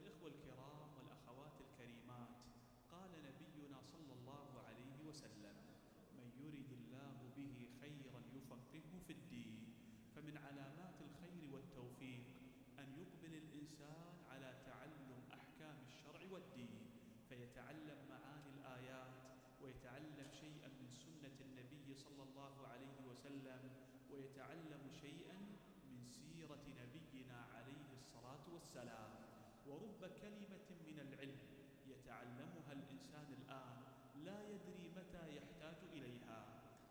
الإخوة الكرام والأخوات الكريمات قال نبينا صلى الله عليه وسلم من يرد الله به خيرا يفقهه في الدين فمن علامات الخير والتوفيق أن يقبل الإنسان على تعلم أحكام الشرع والدين فيتعلم معاني الآيات ويتعلم شيئا من سنة النبي صلى الله عليه وسلم ويتعلم شيئا من سيرة نبينا عليه الصلاة والسلام. ورب كلمة من العلم يتعلمها الإنسان الآن لا يدري متى يحتاج إليها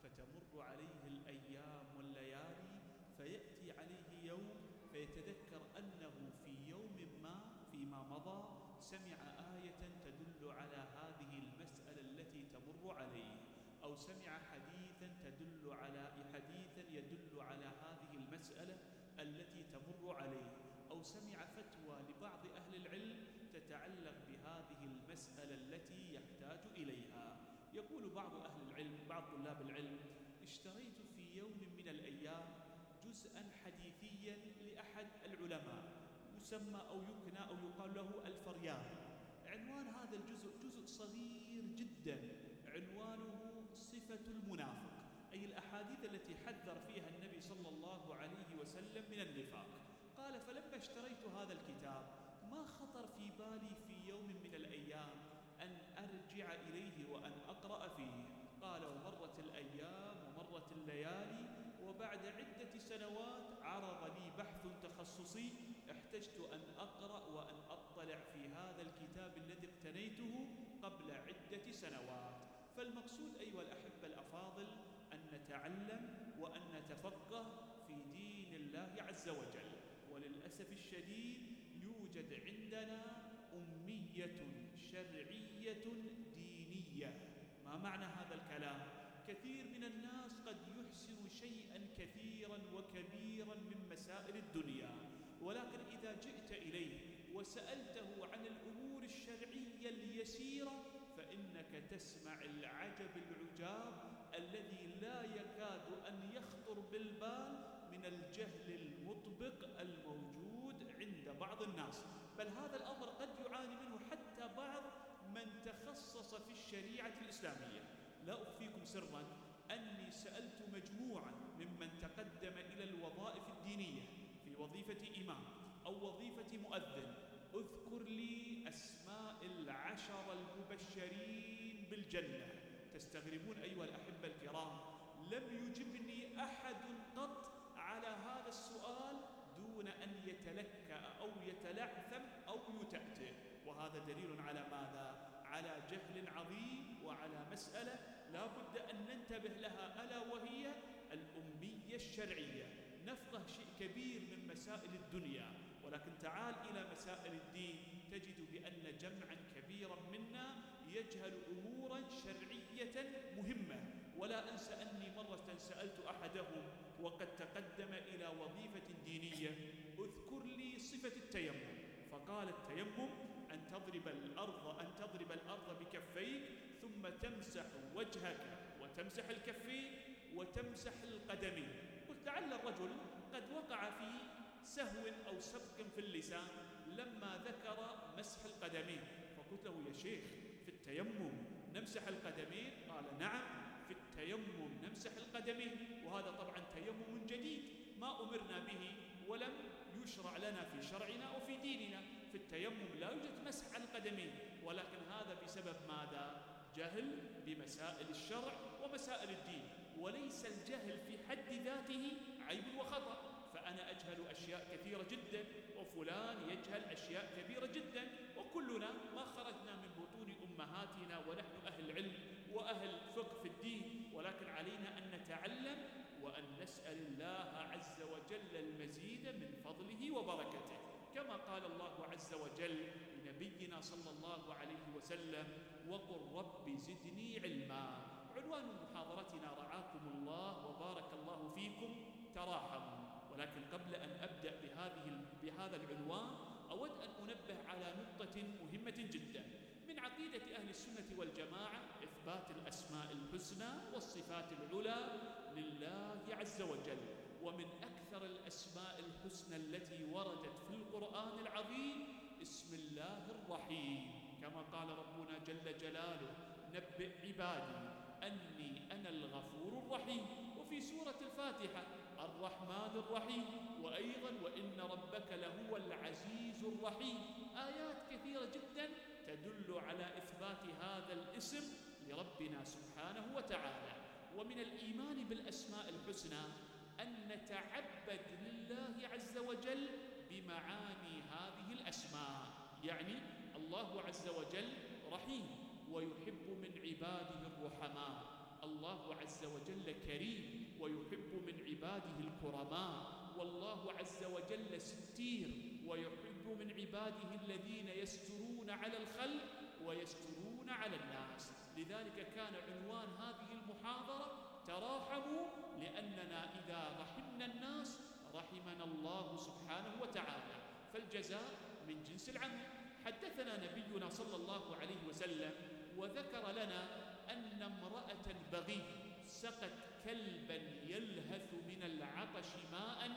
فتمر عليه الأيام والليالي فيأتي عليه يوم فيتذكر أنه في يوم ما فيما مضى سمع آية تدل على هذه المسألة التي تمر عليه أو سمع حديثا تدل على حديثا يدل على هذه المسألة التي تمر عليه أو سمع فتوى لبعض أهل العلم تتعلق بهذه المسألة التي يحتاج إليها. يقول بعض أهل العلم بعض طلاب العلم اشتريت في يوم من الأيام جزءا حديثيا لأحد العلماء يسمى أو يكنى أو يقال له الفريان. عنوان هذا الجزء جزء صغير جدا عنوانه صفة المنافق أي الأحاديث التي حذر فيها النبي صلى الله عليه وسلم من النفاق. قال فلما اشتريت هذا الكتاب ما خطر في بالي يوم من الأيام أن أرجع إليه وأن أقرأ فيه. قال ومرت الأيام ومرت الليالي وبعد عدة سنوات عرض لي بحث تخصصي. احتجت أن أقرأ وأن أطلع في هذا الكتاب الذي اقتنيته قبل عدة سنوات. فالمقصود أيها الأحبة الأفاضل أن نتعلم وأن نتفقه في دين الله عز وجل. وللأسف الشديد يوجد عندنا أمية شرعية دينية ما معنى هذا الكلام؟ كثير من الناس قد يحسن شيئا كثيرا وكبيرا من مسائل الدنيا ولكن إذا جئت إليه وسألته عن الأمور الشرعية اليسيرة فإنك تسمع العجب العجاب الذي لا يكاد أن يخطر بالبال من الجهل المطبق الموجود عند بعض الناس بل هذا الأمر قد يعاني منه حتى بعض من تخصص في الشريعة الإسلامية. لا أخفيكم سرا أني سألت مجموعة ممن تقدم إلى الوظائف الدينية في وظيفة إمام أو وظيفة مؤذن. اذكر لي أسماء العشر المبشرين بالجنة. تستغربون أيها الأحبة الكرام لم يجبني أحد قط على هذا السؤال دون أن يتلكأ أو يتلعثم أو يتأته وهذا دليل على ماذا؟ على جهل عظيم وعلى مسألة لا بد أن ننتبه لها ألا وهي الأمية الشرعية. نفقه شيء كبير من مسائل الدنيا. ولكن تعال إلى مسائل الدين. تجد بأن جمعا كبيرا منا يجهل أمورا شرعية مهمة. ولا أنسى أني مرة سألت أحدهم وقد تقدم إلى وظيفة دينية اذكر لي صفة التيمم. فقال التيمم أن تضرب الأرض أن تضرب الأرض بكفيك ثم تمسح وجهك. وتمسح الكفين وتمسح القدمين قلت لعل الرجل قد وقع في سهو أو سبق في اللسان لما ذكر مسح القدمين فقلت له يا شيخ في التيمم نمسح القدمين قال نعم. في التيمم نمسح القدمين. وهذا طبعا تيمم جديد ما أمرنا به ولم يشرع لنا في شرعنا أو في ديننا. في التيمم لا يوجد مسح القدمين. ولكن هذا بسبب ماذا؟ جهل بمسائل الشرع ومسائل الدين. وليس الجهل في حد ذاته عيب وخطأ. فأنا أجهل أشياء كثيرة جدا وفلان يجهل أشياء كبيرة جدا. وكلنا ما خرجنا من بطون أمهاتنا ونحن أهل علم وأهل فقه ولكن علينا أن نتعلم وأن نسأل الله عز وجل المزيد من فضله وبركته. كما قال الله عز وجل لنبينا صلى الله عليه وسلم وقل رب زدني علما. عنوان محاضرتنا رعاكم الله وبارك الله فيكم تراحموا ولكن قبل أن أبدأ بهذه بهذا العنوان أود أن أنبه على نقطة مهمة جدا. من عقيدة أهل السنة والجماعة إثبات الأسماء الحسنى والصفات العلى لله عز وجل. ومن أكثر الأسماء الحسنى التي وردت في القرآن العظيم اسم الله الرحيم. كما قال ربنا جل جلاله نبئ عبادي أني أنا الغفور الرحيم. وفي سورة الفاتحة الرحمن الرحيم. وأيضا وإن ربك لهو العزيز الرحيم. آيات كثيرة جدا تدل على إثبات هذا الاسم لربنا سبحانه وتعالى. ومن الإيمان بالأسماء الحسنى أن نتعبد لله عز وجل بمعاني هذه الأسماء. يعني الله عز وجل رحيم ويحب من عباده الرحماء. الله عز وجل كريم ويحب من عباده الكرماء. والله عز وجل ستير ويحب من عباده الذين يسترون على الخلق ويسترون على الناس. لذلك كان عنوان هذه المحاضرة تراحموا لأننا إذا رحمنا الناس رحمنا الله سبحانه وتعالى. فالجزاء من جنس العمل. حدثنا نبينا صلى الله عليه وسلم وذكر لنا أن امرأة بغي سقت كلبا يلهث من العطش ماء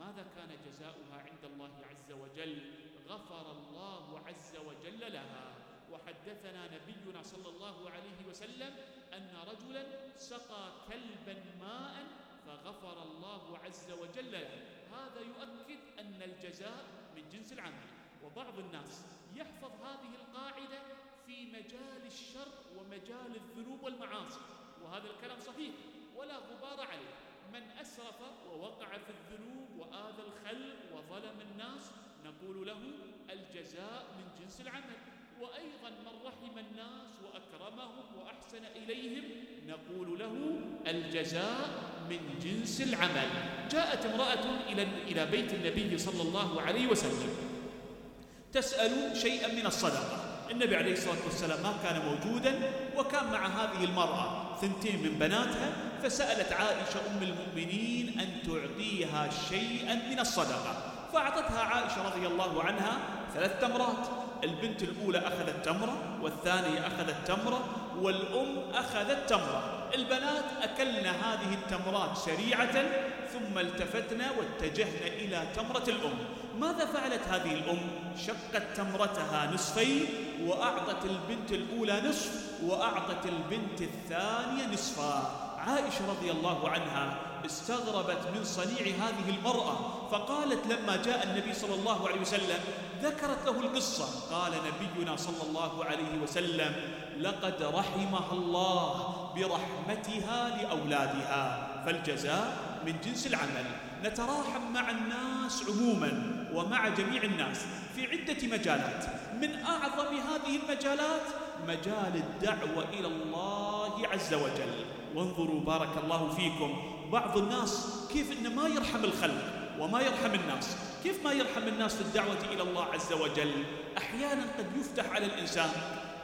ماذا كان جزاؤها عند الله عز وجل؟ غفر الله عز وجل لها. وحدثنا نبينا صلى الله عليه وسلم أن رجلا سقى كلبا ماء فغفر الله عز وجل له. هذا يؤكد أن الجزاء من جنس العمل. وبعض الناس يحفظ هذه القاعدة في مجال الشر ومجال الذنوب والمعاصي. وهذا الكلام صحيح ولا غبار عليه. من أسرف ووقع في الذنوب وآذى الخلق وظلم الناس نقول له الجزاء من جنس العمل. وأيضا من رحم الناس وأكرمهم وأحسن إليهم نقول له الجزاء من جنس العمل. جاءت امرأة إلى إلى بيت النبي صلى الله عليه وسلم تسأل شيئا من الصدقة. النبي عليه الصلاة والسلام ما كان موجودا وكان مع هذه المرأة ثنتين من بناتها فسألت عائشة أم المؤمنين أن تعطيها شيئا من الصدقة. فأعطتها عائشة رضي الله عنها ثلاث تمرات. البنت الأولى أخذت تمرة والثانية أخذت تمرة والأم أخذت تمرة. البنات أكلن هذه التمرات سريعة ثم التفتنا واتجهن إلى تمرة الأم. ماذا فعلت هذه الأم؟ شقت تمرتها نصفين وأعطت البنت الأولى نصف وأعطت البنت الثانية نصفا. عائشة رضي الله عنها استغربت من صنيع هذه المرأة فقالت لما جاء النبي صلى الله عليه وسلم ذكرت له القصة. قال نبينا صلى الله عليه وسلم لقد رحمها الله برحمتها لأولادها فالجزاء من جنس العمل. نتراحم مع الناس عموما ومع جميع الناس في عدة مجالات. من أعظم هذه المجالات مجال الدعوة إلى الله عز وجل. وانظروا بارك الله فيكم. بعض الناس كيف إنه ما يرحم الخلق وما يرحم الناس. كيف ما يرحم الناس في الدعوة إلى الله عز وجل؟ أحيانا قد يفتح على الإنسان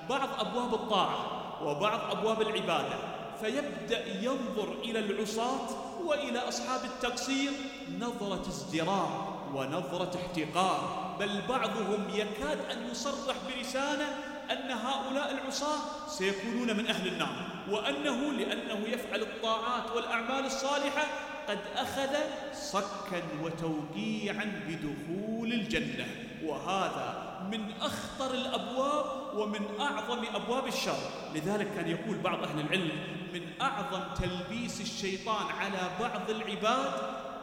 بعض أبواب الطاعة وبعض أبواب العبادة فيبدأ ينظر إلى العصاة وإلى أصحاب التقصير نظرة ازدراء ونظرة احتقار. بل بعضهم يكاد أن يصرح بلسانه أن هؤلاء العصاة سيكونون من أهل النار. وأنه لأنه يفعل الطاعات والأعمال الصالحة قد أخذ صكا وتوقيعا بدخول الجنة. وهذا من أخطر الأبواب ومن أعظم أبواب الشر. لذلك كان يقول بعض أهل العلم من أعظم تلبيس الشيطان على بعض العباد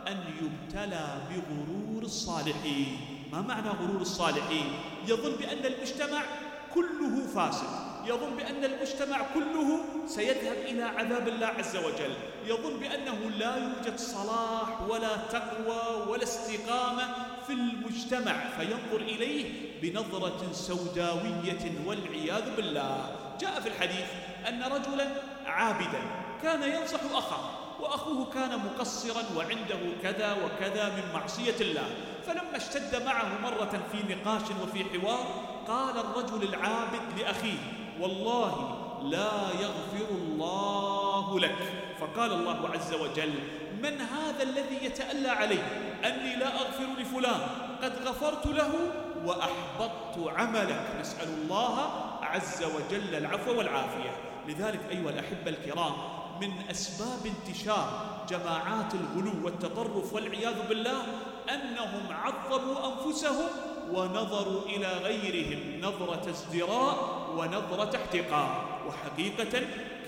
أن يبتلى بغرور الصالحين. ما معنى غرور الصالحين؟ يظن بأن المجتمع كله فاسد. يظن بأن المجتمع كله سيذهب إلى عذاب الله عز وجل. يظن بأنه لا يوجد صلاح ولا تقوى ولا استقامة في المجتمع. فينظر إليه بنظرة سوداوية والعياذ بالله. جاء في الحديث أن رجلا عابدا كان ينصح أخاه وأخوه كان مقصرا وعنده كذا وكذا من معصية الله. فلما اشتد معه مرة في نقاش وفي حوار قال الرجل العابد لأخيه والله لا يغفر الله لك. فقال الله عز وجل من هذا الذي يتألى عليه؟ أني لا أغفر لفلان. قد غفرت له وأحبطت عملك. نسأل الله عز وجل العفو والعافية. لذلك أيها الأحبة الكرام من أسباب انتشار جماعات الغلو والتطرف والعياذ بالله أنهم عظموا أنفسهم ونظروا إلى غيرهم نظرة ازدراء ونظرة احتقار. وحقيقة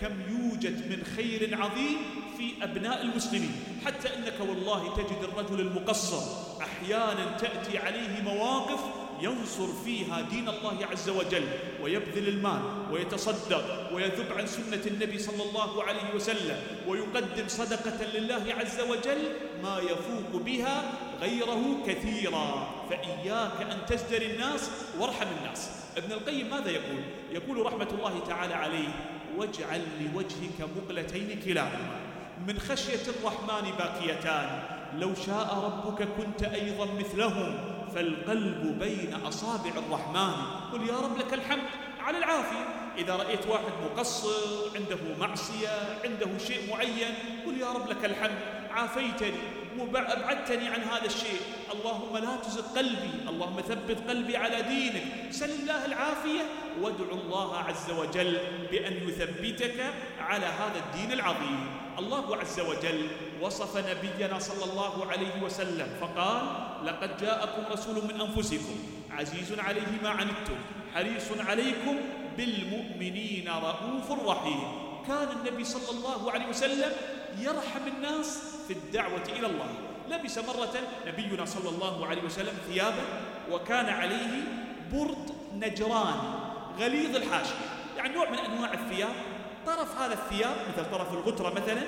كم يوجد من خير عظيم في أبناء المسلمين. حتى أنك والله تجد الرجل المقصر أحيانا تأتي عليه مواقف ينصر فيها دين الله عز وجل ويبذل المال ويتصدق ويذب عن سنة النبي صلى الله عليه وسلم ويقدم صدقة لله عز وجل ما يفوق بها غيره كثيرا فإياك أن تزدري الناس وارحم الناس ابن القيم ماذا يقول؟ يقول رحمة الله تعالى عليه واجعل لوجهك مقلتين كلاهما من خشية الرحمن باكيتان لو شاء ربك كنت أيضا مثلهم فالقلب بين أصابع الرحمن. قل يا رب لك الحمد على العافية. إذا رأيت واحد مقصر عنده معصية عنده شيء معين قل يا رب لك الحمد. عافيتني وأبعدتني عن هذا الشيء. اللهم لا تزغ قلبي اللهم ثبت قلبي على دينك. سل الله العافية وادعو الله عز وجل بأن يثبتك على هذا الدين العظيم. الله عز وجل وصف نبينا صلى الله عليه وسلم فقال لقد جاءكم رسول من أنفسكم عزيز عليه ما عنتم حريص عليكم بالمؤمنين رؤوف رحيم. كان النبي صلى الله عليه وسلم يرحم الناس في الدعوة إلى الله. لبس مرة نبينا صلى الله عليه وسلم ثيابا وكان عليه برد نجران غليظ الحاشية يعني نوع من أنواع الثياب. طرف هذا الثياب مثل طرف الغترة مثلا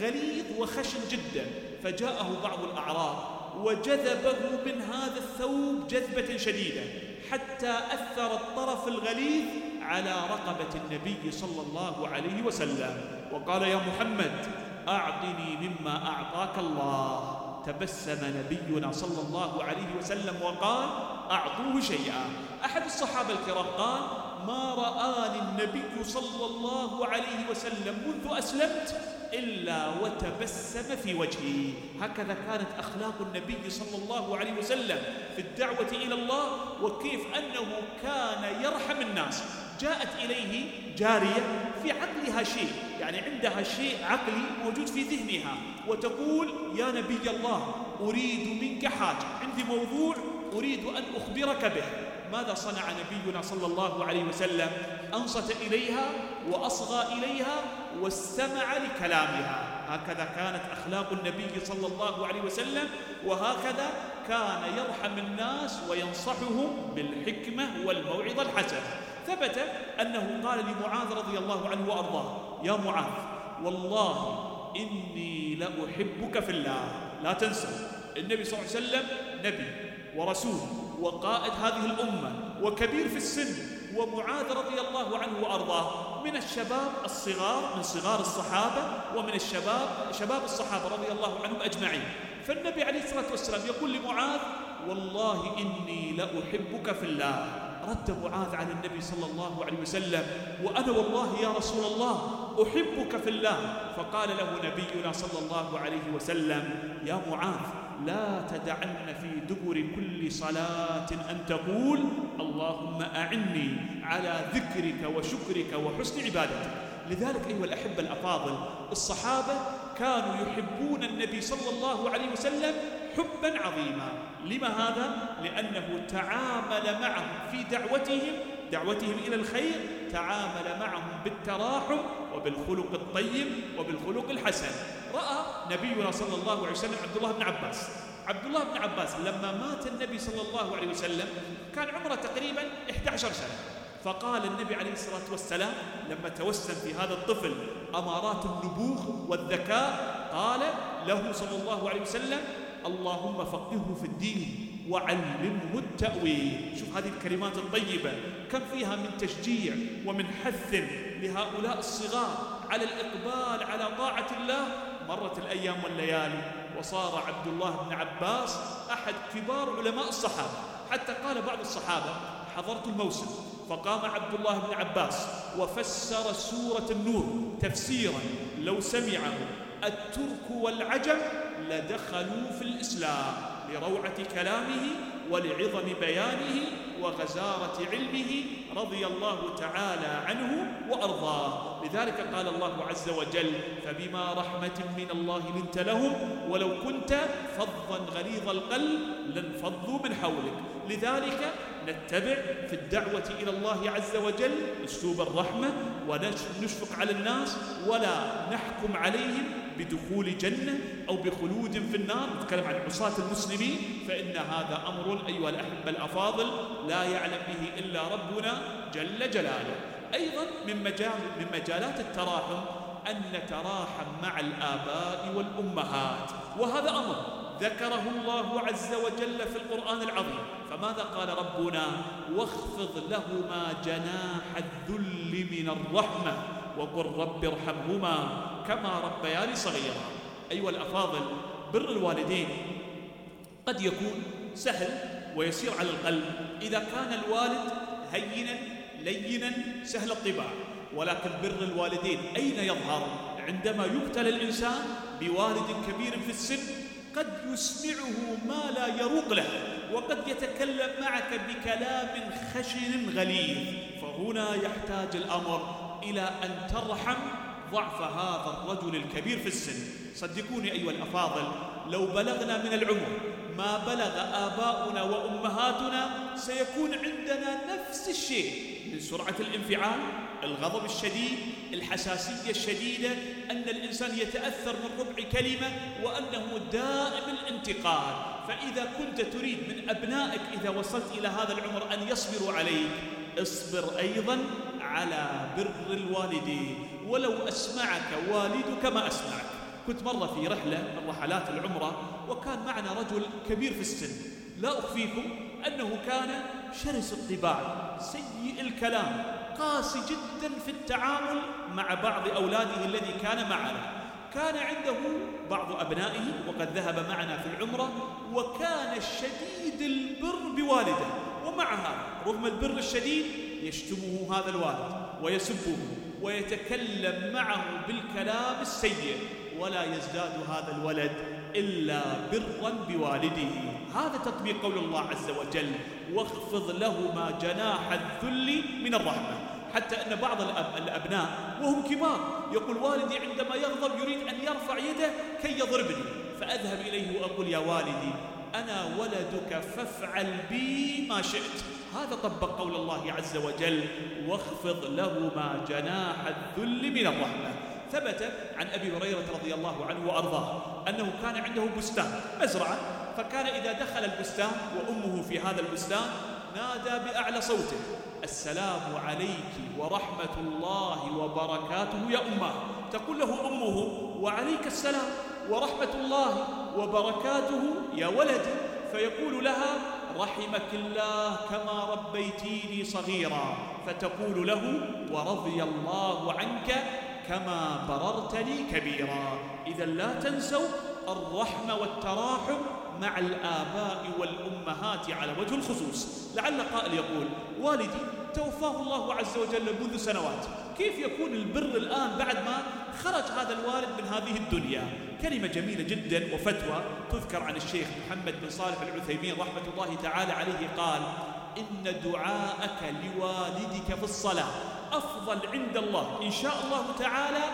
غليظ وخشن جدا. فجاءه بعض الأعراب وجذبه من هذا الثوب جذبة شديدة حتى أثر الطرف الغليظ على رقبة النبي صلى الله عليه وسلم. وقال يا محمد أعطني مما أعطاك الله. تبسم نبينا صلى الله عليه وسلم وقال أعطوه شيئا. أحد الصحابة الكرام قال ما رآني النبي صلى الله عليه وسلم منذ أسلمت إلا وتبسم في وجهي هكذا كانت أخلاق النبي صلى الله عليه وسلم في الدعوة إلى الله وكيف أنه كان يرحم الناس. جاءت إليه جارية في عقلها شيء يعني عندها شيء عقلي موجود في ذهنها وتقول يا نبي الله أريد منك حاجة عندي موضوع أريد أن أخبرك به. ماذا صنع نبينا صلى الله عليه وسلم؟ أنصت إليها وأصغى إليها واستمع لكلامها. هكذا كانت أخلاق النبي صلى الله عليه وسلم وهكذا كان يرحم الناس وينصحهم بالحكمة والموعظة الحسنة. ثبت أنه قال لمعاذ رضي الله عنه وأرضاه يا معاذ والله إني لأحبك في الله. لا تنسوا النبي صلى الله عليه وسلم نبي ورسول. وقائد هذه الأمة وكبير في السن ومعاذ رضي الله عنه وأرضاه من الشباب الصغار من صغار الصحابة ومن الشباب شباب الصحابة رضي الله عنهم أجمعين. فالنبي عليه الصلاة والسلام يقول لمعاذ والله إني لأحبك في الله. رد معاذ على النبي صلى الله عليه وسلم وأنا والله يا رسول الله أحبك في الله. فقال له نبينا صلى الله عليه وسلم يا معاذ لا تدعن في دبر كل صلاة أن تقول اللهم أعني على ذكرك وشكرك وحسن عبادتك لذلك أيها الأحبة الأفاضل الصحابة كانوا يحبون النبي صلى الله عليه وسلم حبا عظيما لما هذا؟ لأنه تعامل معهم في دعوتهم دعوتهم إلى الخير تعامل معهم بالتراحم وبالخلق الطيب وبالخلق الحسن. رأى نبينا صلى الله عليه وسلم عبد الله بن عباس. عبد الله بن عباس لما مات النبي صلى الله عليه وسلم كان عمره تقريبا 11 سنة. فقال النبي عليه الصلاة والسلام لما توسم في هذا الطفل أمارات النبوغ والذكاء قال له صلى الله عليه وسلم اللهم فقهه في الدين وعلمه التأويل. شوف هذه الكلمات الطيبة. كم فيها من تشجيع ومن حث لهؤلاء الصغار على الإقبال على طاعة الله؟ مرت الأيام والليالي وصار عبد الله بن عباس أحد كبار علماء الصحابة. حتى قال بعض الصحابة حضرت الموسم. فقام عبد الله بن عباس وفسر سورة النور تفسيرا. لو سمعه الترك والعجم لدخلوا في الإسلام. لروعة كلامه ولعظم بيانه وغزارة علمه رضي الله تعالى عنه وأرضاه. لذلك قال الله عز وجل فبما رحمة من الله لنت لهم ولو كنت فظا غليظ القلب لانفضوا من حولك. لذلك نتبع في الدعوة إلى الله عز وجل أسلوب الرحمة ونشفق على الناس ولا نحكم عليهم بدخول جنة أو بخلود في النار. نتكلم عن عصاة المسلمين فإن هذا أمر أيها الأحبة الأفاضل لا يعلم به إلا ربنا جل جلاله. أيضا من, مجال من مجالات التراحم أن نتراحم مع الآباء والأمهات وهذا أمر ذكره الله عز وجل في القرآن العظيم. فماذا قال ربنا؟ واخفض لهما جناح الذل من الرحمة وقل رب ارحمهما كما ربياني صغيرا. أيها الأفاضل بر الوالدين. قد يكون سهل ويسير على القلب. إذا كان الوالد هينا لينا سهل الطباع. ولكن بر الوالدين أين يظهر؟ عندما يبتلى الإنسان بوالد كبير في السن قد يسمعه ما لا يروق له. وقد يتكلم معك بكلام خشن غليظ. فهنا يحتاج الأمر إلى أن ترحم ضعف هذا الرجل الكبير في السن. صدقوني أيها الأفاضل لو بلغنا من العمر ما بلغ آباؤنا وأمهاتنا سيكون عندنا نفس الشيء من سرعة الانفعال الغضب الشديد الحساسية الشديدة أن الإنسان يتأثر من ربع كلمة وأنه دائم الانتقاد. فإذا كنت تريد من أبنائك إذا وصلت إلى هذا العمر أن يصبروا عليك اصبر أيضا على بر الوالدين. ولو أسمعك والدك ما أسمعك. كنت مرة في رحلة من رحلات العمرة وكان معنا رجل كبير في السن. لا أخفيكم أنه كان شرس الطباع سيء الكلام قاسي جدا في التعامل مع بعض أولاده الذي كان معنا. كان عنده بعض أبنائه وقد ذهب معنا في العمرة وكان شديد البر بوالده ومع هذا رغم البر الشديد يشتمه هذا الوالد ويسبه ويتكلم معه بالكلام السيء ولا يزداد هذا الولد إلا برا بوالده. هذا تطبيق قول الله عز وجل واخفض لهما جناح الذل من الرحمة. حتى أن بعض الأب الأبناء وهم كبار. يقول والدي عندما يغضب يريد أن يرفع يده كي يضربني. فأذهب إليه وأقول يا والدي أنا ولدك فافعل بي ما شئت. هذا طبق قول الله عز وجل واخفض لهما جناح الذل من الرحمة. ثبت عن أبي هريرة رضي الله عنه وأرضاه أنه كان عنده بستان مزرعة فكان إذا دخل البستان وأمه في هذا البستان نادى بأعلى صوته. السلام عليك ورحمة الله وبركاته يا أمة. تقول له أمه وعليك السلام ورحمة الله وبركاته يا ولدي فيقول لها رحمك الله كما ربيتيني صغيرا. فتقول له ورضي الله عنك كما بررتني كبيرا. إذا لا تنسوا الرحمة والتراحم مع الآباء والأمهات على وجه الخصوص. لعل قائل يقول والدي توفاه الله عز وجل منذ سنوات. كيف يكون البر الآن بعد ما خرج هذا الوالد من هذه الدنيا؟ كلمة جميلة جدا وفتوى تذكر عن الشيخ محمد بن صالح العثيمين رحمة الله تعالى عليه قال إن دعاءك لوالدك في الصلاة أفضل عند الله. إن شاء الله تعالى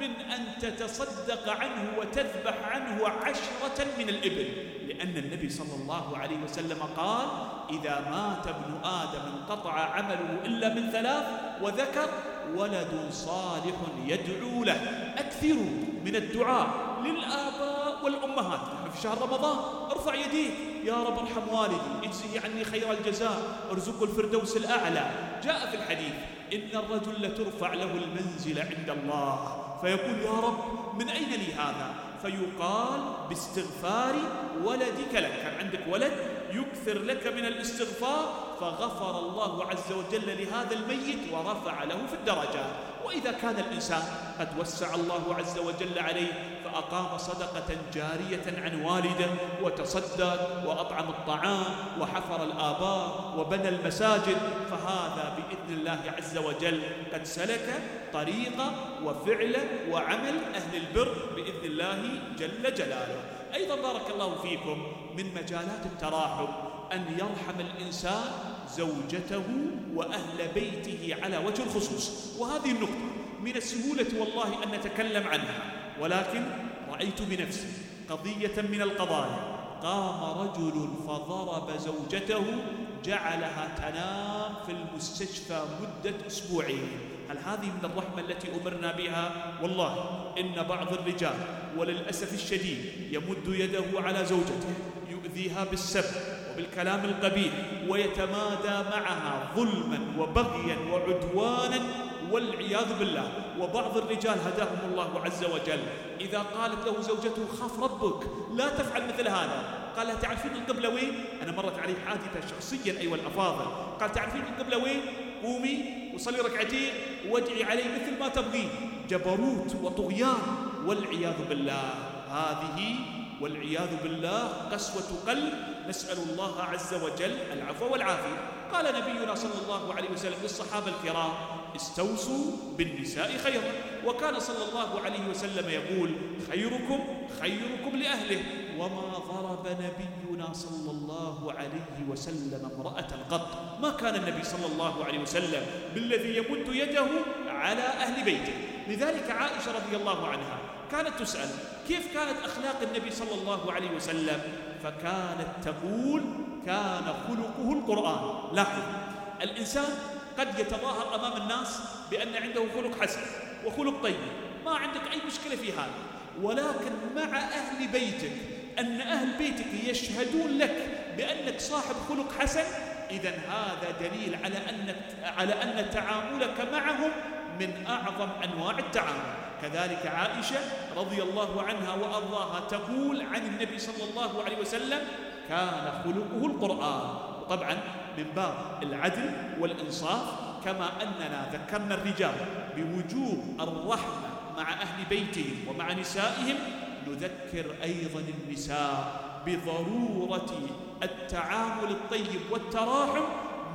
من أن تتصدق عنه وتذبح عنه عشرة من الإبل. لأن النبي صلى الله عليه وسلم قال إذا مات ابن آدم انقطع عمله إلا من ثلاث وذكر ولد صالح يدعو له. أكثروا من الدعاء للآباء والأمهات في شهر رمضان. ارفع يديك. يا رب ارحم والدي اجزه عني خير الجزاء ارزقه الفردوس الأعلى. جاء في الحديث إن الرجل لترفع له المنزل عند الله. فيقول يا رب من أين لي هذا؟ فيقال باستغفار ولدك لك. كان عندك ولد يكثر لك من الاستغفار فغفر الله عز وجل لهذا الميت ورفع له في الدرجات وإذا كان الإنسان قد وسع الله عز وجل عليه فأقام صدقة جارية عن والده وتصدق وأطعم الطعام وحفر الآباء وبنى المساجد فهذا بإذن الله عز وجل قد سلك طريق وفعل وعمل أهل البر بإذن الله جل جلاله. أيضا بارك الله فيكم من مجالات التراحم أن يرحم الإنسان زوجته وأهل بيته على وجه الخصوص. وهذه النقطة من السهولة والله أن نتكلم عنها ولكن رأيت بنفسي قضية من القضايا. قام رجل فضرب زوجته جعلها تنام في المستشفى مدة أسبوعين. هل هذه من الرحمة التي أمرنا بها؟ والله إن بعض الرجال وللأسف الشديد يمد يده على زوجته يؤذيها بالسب وبالكلام القبيح ويتمادى معها ظلما وبغيا وعدوانا والعياذ بالله. وبعض الرجال هداهم الله عز وجل. إذا قالت له زوجته خاف ربك لا تفعل مثل هذا. قال لها تعرفين القبلة وين أنا مرت علي حادثة شخصيا أيها الأفاضل. قال تعرفين القبلة وين قومي وصلي ركعتين وادعي علي مثل ما تبغين جبروت وطغيان. والعياذ بالله هذه والعياذ بالله قسوة قلب نسأل الله عز وجل العفو والعافية. قال نبينا صلى الله عليه وسلم للصحابة الكرام استوصوا بالنساء خيرا. وكان صلى الله عليه وسلم يقول خيركم خيركم لأهله. وما ضرب نبينا صلى الله عليه وسلم امرأة قط ما كان النبي صلى الله عليه وسلم بالذي يمد يده على أهل بيته. لذلك عائشة رضي الله عنها كانت تسأل كيف كانت أخلاق النبي صلى الله عليه وسلم؟ فكانت تقول كان خلقه القرآن. لاحظ الإنسان قد يتظاهر أمام الناس بأن عنده خلق حسن وخلق طيب. ما عندك أي مشكلة في هذا. ولكن مع أهل بيتك أن أهل بيتك يشهدون لك بأنك صاحب خلق حسن إذا هذا دليل على أن على أن تعاملك معهم من أعظم أنواع التعامل. كذلك عائشة رضي الله عنها وأرضاها تقول عن النبي صلى الله عليه وسلم كان خلقه القرآن. طبعا من باب العدل والإنصاف كما أننا ذكرنا الرجال بوجوب الرحمة مع أهل بيتهم ومع نسائهم نذكر أيضا النساء بضرورة التعامل الطيب والتراحم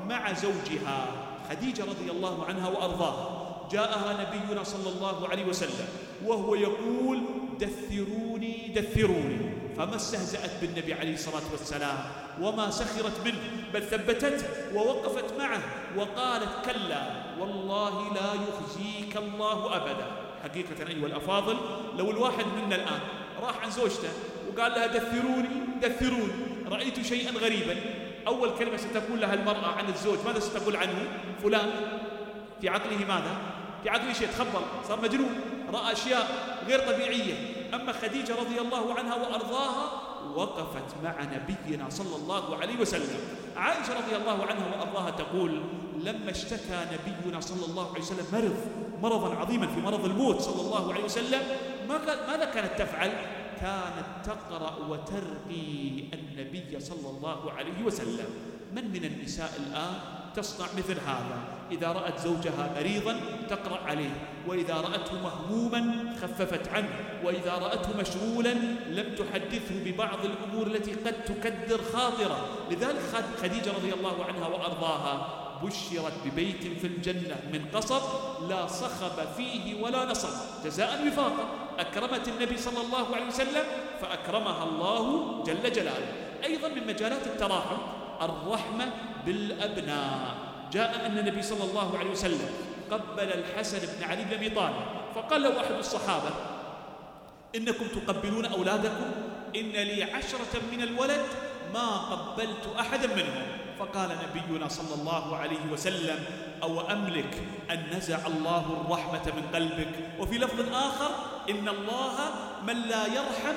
مع زوجها خديجة رضي الله عنها وأرضاها. جاءها نبينا صلى الله عليه وسلم وهو يقول دثروني دثروني. فما استهزأت بالنبي عليه الصلاة والسلام وما سخرت منه بل ثبتته ووقفت معه وقالت كلا والله لا يخزيك الله أبدا. حقيقة أيها الأفاضل لو الواحد منا الآن راح عن زوجته وقال لها دثروني دثروني. رأيت شيئا غريبا. أول كلمة ستقول لها المرأة عن الزوج ماذا ستقول عنه؟ فلان. في عقله ماذا؟ في عقله شيء تخبل صار مجنون رأى أشياء غير طبيعية. أما خديجة رضي الله عنها وأرضاها وقفت مع نبينا صلى الله عليه وسلم. عائشة رضي الله عنها وأرضاها تقول لما اشتكى نبينا صلى الله عليه وسلم مرض مرضا عظيما في مرض الموت صلى الله عليه وسلم ماذا كانت تفعل؟ كانت تقرأ وترقي النبي صلى الله عليه وسلم. من من النساء الآن؟ تصنع مثل هذا. إذا رأت زوجها مريضا تقرأ عليه وإذا رأته مهموما خففت عنه وإذا رأته مشغولا لم تحدثه ببعض الأمور التي قد تكدر خاطره. لذلك خديجة رضي الله عنها وأرضاها بشرت ببيت في الجنة من قصب لا صخب فيه ولا نصب. جزاء وفاقا. أكرمت النبي صلى الله عليه وسلم فأكرمها الله جل جلاله. أيضا من مجالات التراحم الرحمة بالأبناء. جاء أن النبي صلى الله عليه وسلم قبل الحسن بن علي بن أبي طالب فقال له أحد الصحابة إنكم تقبلون أولادكم؟ إن لي عشرة من الولد ما قبلت أحدا منهم. فقال نبينا صلى الله عليه وسلم أو أملك أن نزع الله الرحمة من قلبك؟ وفي لفظ آخر إن الله من لا يرحم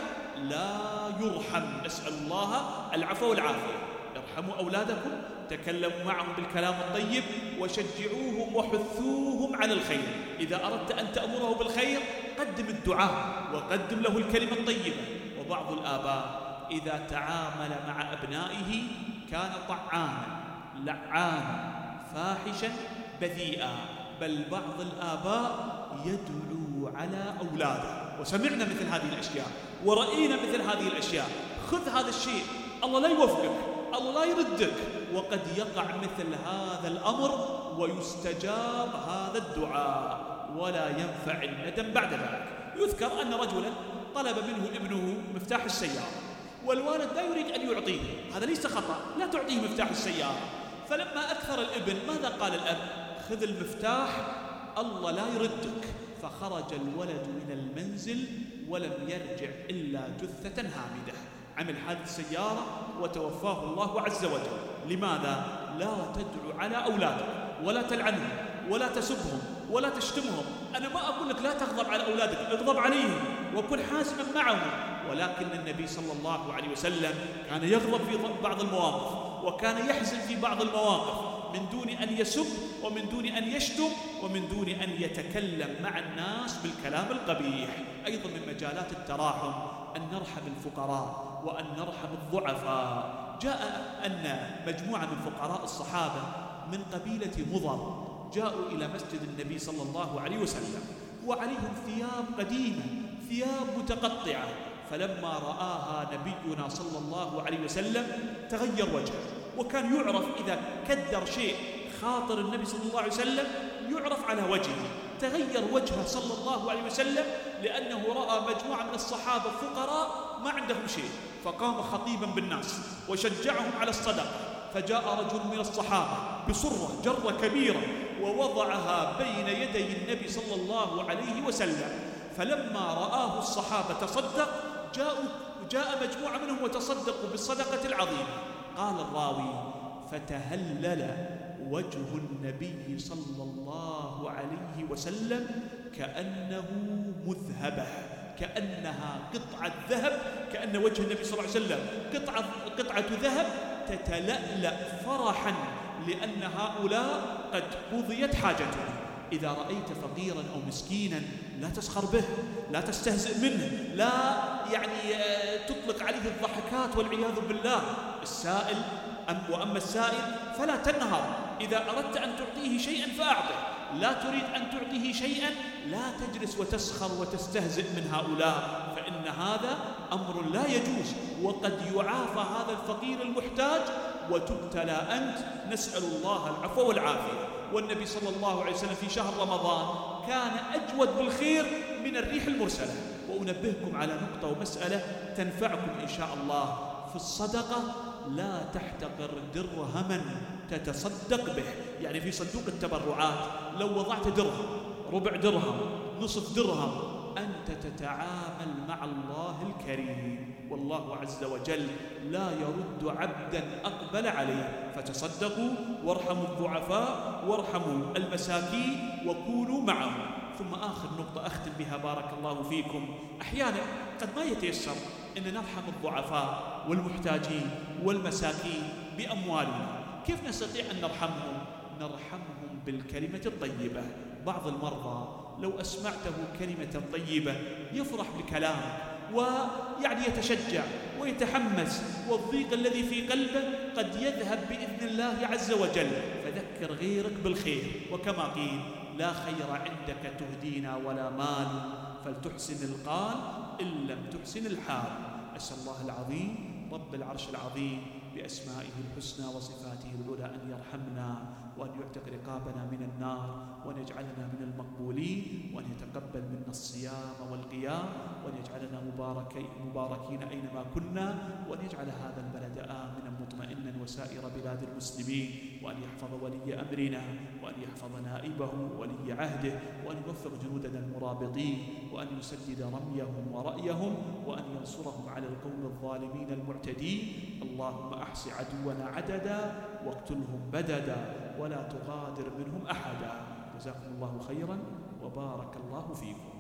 لا يرحم. نسأل الله العفو والعافية. ارحموا أولادكم تكلموا معهم بالكلام الطيب وشجعوهم وحثوهم على الخير. إذا أردت أن تأمره بالخير قدم الدعاء وقدم له الكلمة الطيبة. وبعض الآباء إذا تعامل مع أبنائه كان طعانا لعانا فاحشا بذيئا. بل بعض الآباء يدلو على أولاده. وسمعنا مثل هذه الأشياء ورأينا مثل هذه الأشياء. خذ هذا الشيء الله لا يوفقك. الله يردك. وقد يقع مثل هذا الأمر ويستجاب هذا الدعاء ولا ينفع الندم بعد ذلك. يذكر أن رجلا طلب منه ابنه مفتاح السيارة والوالد لا يريد أن يعطيه. هذا ليس خطأ لا تعطيه مفتاح السيارة. فلما أكثر الابن ماذا قال الأب؟ خذ المفتاح الله لا يردك. فخرج الولد من المنزل ولم يرجع إلا جثة هامدة. عمل حادث سيارة وتوفاه الله عز وجل. لماذا؟ لا تدعو على أولادك ولا تلعنهم ولا تسبهم ولا تشتمهم. أنا ما أقول لك لا تغضب على أولادك اغضب عليهم وكن حازما معهم. ولكن النبي صلى الله عليه وسلم كان يغضب في بعض المواقف وكان يحزن في بعض المواقف من دون أن يسب ومن دون أن يشتم ومن دون أن يتكلم مع الناس بالكلام القبيح. أيضا من مجالات التراحم أن نرحم الفقراء. وأن نرحم الضعفاء. جاء أن مجموعة من فقراء الصحابة من قبيلة مضر جاءوا إلى مسجد النبي صلى الله عليه وسلم وعليهم ثياب قديمة ثياب متقطعة. فلما رآها نبينا صلى الله عليه وسلم تغير وجهه وكان يعرف إذا كدر شيء خاطر النبي صلى الله عليه وسلم يعرف على وجهه. تغير وجهه صلى الله عليه وسلم لأنه رأى مجموعة من الصحابة فقراء ما عندهم شيء فقام خطيبا بالناس وشجعهم على الصدقة. فجاء رجل من الصحابة بصرة جرة كبيرة ووضعها بين يدي النبي صلى الله عليه وسلم. فلما رآه الصحابة تصدق جاءوا جاء مجموعة منهم وتصدقوا بالصدقة العظيمة. قال الراوي فتهلل وجه النبي صلى الله عليه وسلم كأنه مذهبة كأنها قطعة ذهب كأن وجه النبي صلى الله عليه وسلم قطعة, قطعة ذهب تتلألأ فرحا لأن هؤلاء قد قضيت حاجتهم إذا رأيت فقيرا أو مسكينا لا تسخر به لا تستهزئ منه لا يعني آه، تطلق عليه الضحكات والعياذ بالله. السائل أم وأما السائل فلا تنهر. إذا أردت أن تعطيه شيئا فأعطه. لا تريد أن تعطيه شيئا لا تجلس وتسخر وتستهزئ من هؤلاء فإن هذا أمر لا يجوز. وقد يعافى هذا الفقير المحتاج وتبتلى أنت. نسأل الله العفو والعافية. والنبي صلى الله عليه وسلم في شهر رمضان كان أجود بالخير من الريح المرسلة. وأنبهكم على نقطة ومسألة تنفعكم إن شاء الله. في الصدقة لا تحتقر درهما تتصدق به. يعني في صندوق التبرعات لو وضعت درهم ربع درهم نصف درهم أنت تتعامل مع الله الكريم. والله عز وجل لا يرد عبدا أقبل عليه. فتصدقوا وارحموا الضعفاء وارحموا المساكين وكونوا معهم. ثم آخر نقطة أختم بها بارك الله فيكم. أحيانا قد ما يتيسر أن نرحم الضعفاء والمحتاجين والمساكين بأموالنا. كيف نستطيع أن نرحمهم؟ نرحمهم بالكلمة الطيبة. بعض المرضى لو أسمعته كلمة طيبة يفرح بكلامك ويعني يتشجع ويتحمس والضيق الذي في قلبه قد يذهب بإذن الله عز وجل. فذكر غيرك بالخير. وكما قيل لا خير عندك تهدينا ولا مال. فلتحسن القال إن لم تحسن الحال. أسأل الله العظيم رب العرش العظيم بأسمائه الحسنى وصفاته العلى أن يرحمنا وأن يعتق رقابنا من النار وأن يجعلنا من المقبولين وأن يتقبل منا الصيام والقيام وأن يجعلنا مباركين, أينما كنا وأن يجعل هذا البلد آمنا مطمئنا وسائر بلاد المسلمين وأن يحفظ ولي أمرنا وأن يحفظ نائبه ولي عهده وأن يوفق جنودنا المرابطين وأن يسدد رميهم ورأيهم وأن ينصرهم على القوم الظالمين المعتدين. اللهم أحص عدونا عددا واقتلهم بددا ولا تغادر منهم أحدا. جزاكم الله خيرا وبارك الله فيكم.